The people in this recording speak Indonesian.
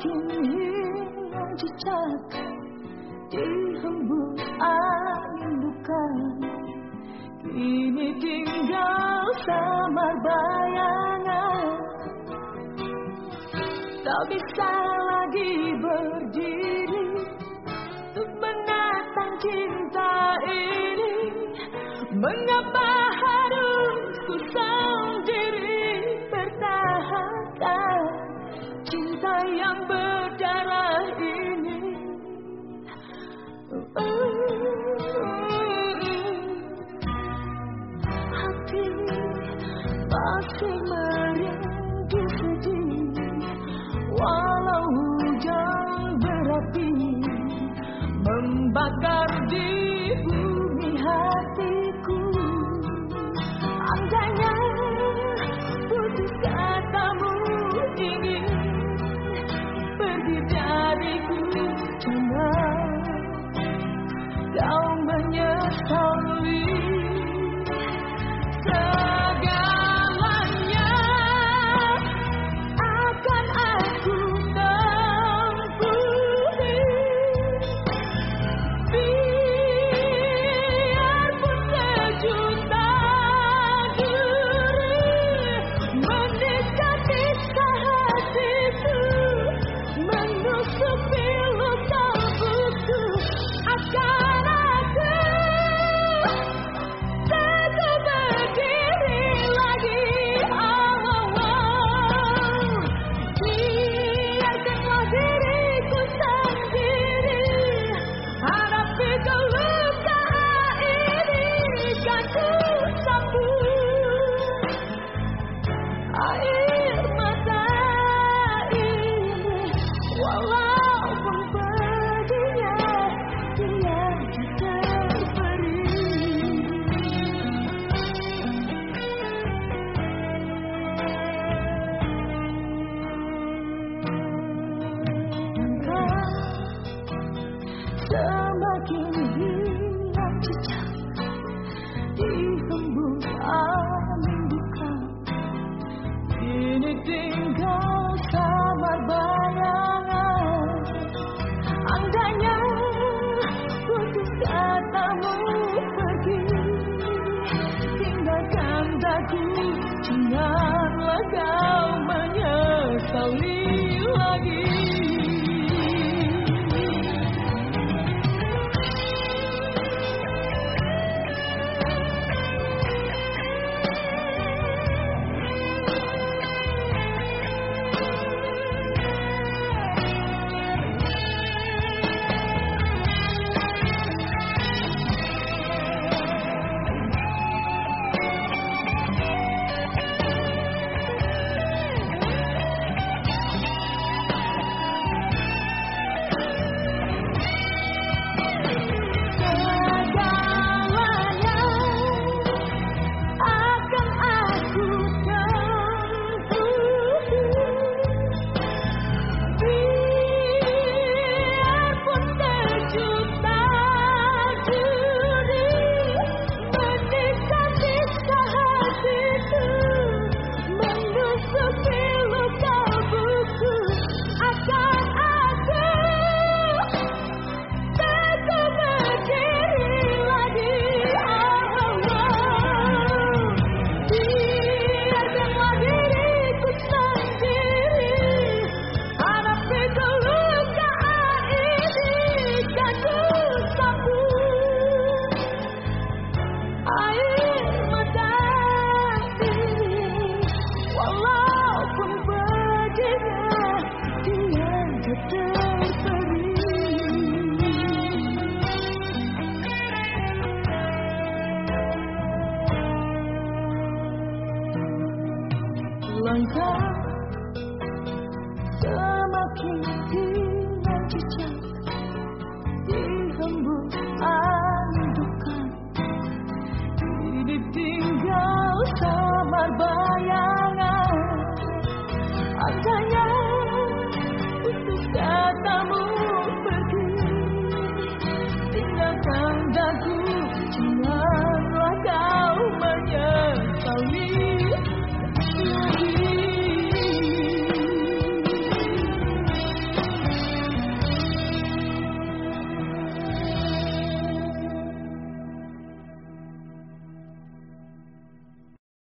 Hilang jejak di hembus angin bukan Kini tinggal samar bayangan. Tak bisa lagi berdiri take my I